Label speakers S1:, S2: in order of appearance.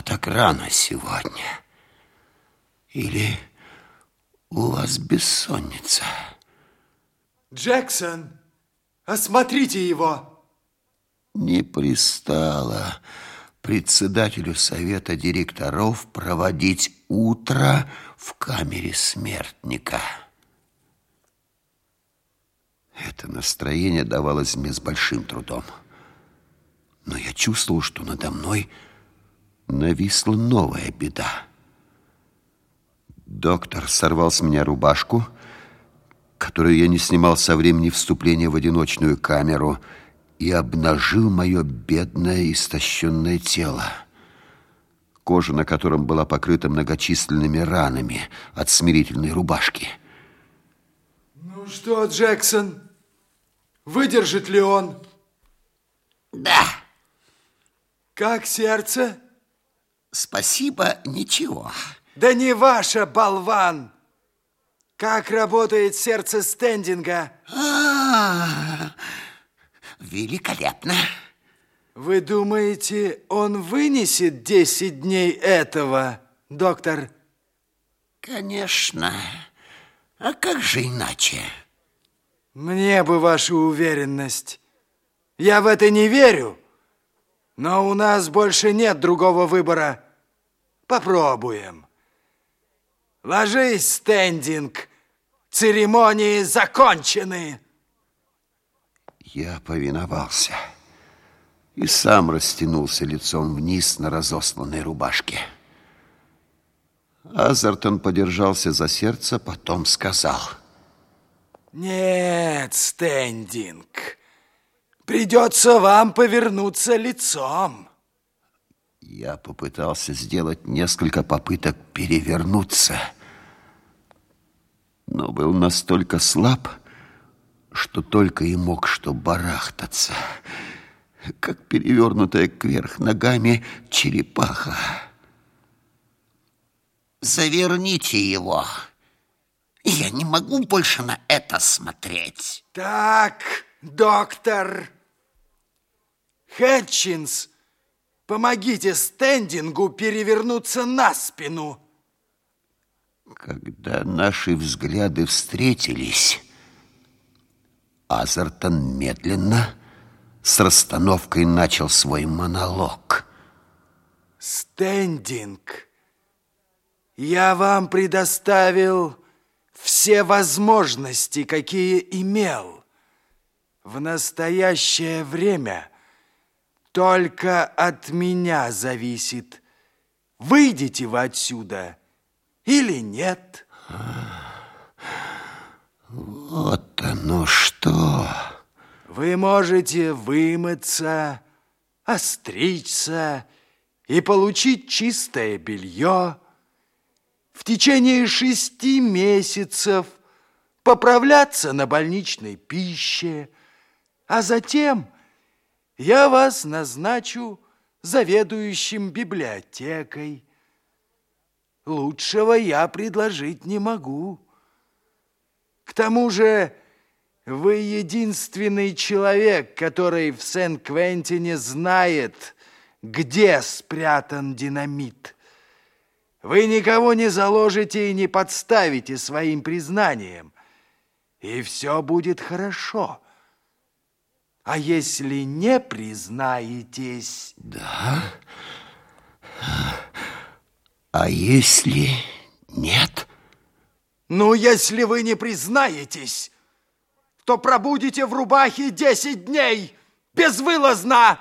S1: Что так рано сегодня? Или у вас бессонница?
S2: Джексон, осмотрите его.
S1: Не пристало председателю совета директоров проводить утро в камере смертника. Это настроение давалось мне с большим трудом. Но я чувствовал, что надо мной нависла новая беда. Доктор сорвал с меня рубашку, которую я не снимал со времени вступления в одиночную камеру, и обнажил мое бедное истощенное тело, кожа на котором была покрыта многочисленными ранами от смирительной рубашки.
S2: Ну что, Джексон, выдержит ли он?
S1: Да.
S2: Как сердце?
S1: Спасибо, ничего.
S2: Да не ваша, болван! Как работает сердце стендинга?
S1: А, -а, -а великолепно.
S2: Вы думаете, он вынесет 10 дней этого, доктор?
S1: Конечно. А как же иначе?
S2: Мне бы вашу уверенность. Я в это не верю. Но у нас больше нет другого выбора. Попробуем. Ложись, стендинг. Церемонии закончены.
S1: Я повиновался и сам растянулся лицом вниз на разосланной рубашке. Азертон подержался за сердце, потом сказал.
S2: Нет, стендинг, придется вам повернуться лицом.
S1: Я попытался сделать несколько попыток перевернуться, но был настолько слаб, что только и мог что барахтаться, как перевернутая кверх ногами черепаха. Заверните его. Я не могу больше на это смотреть.
S2: Так, доктор. Хэтчинс Помогите стендингу перевернуться на спину.
S1: Когда наши взгляды встретились, Азертон медленно, с расстановкой начал свой монолог.
S2: Стендинг, я вам предоставил все возможности, какие имел. В настоящее время только от меня зависит, выйдете вы отсюда или нет.
S1: Вот оно что.
S2: Вы можете вымыться, остричься и получить чистое белье. В течение шести месяцев поправляться на больничной пище, а затем я вас назначу заведующим библиотекой. Лучшего я предложить не могу. К тому же вы единственный человек, который в Сен-Квентине знает, где спрятан динамит. Вы никого не заложите и не подставите своим признанием, и все будет хорошо. А если не признаетесь...
S1: Да? А если нет?
S2: Ну, если вы не признаетесь, то пробудете в рубахе 10 дней безвылазно.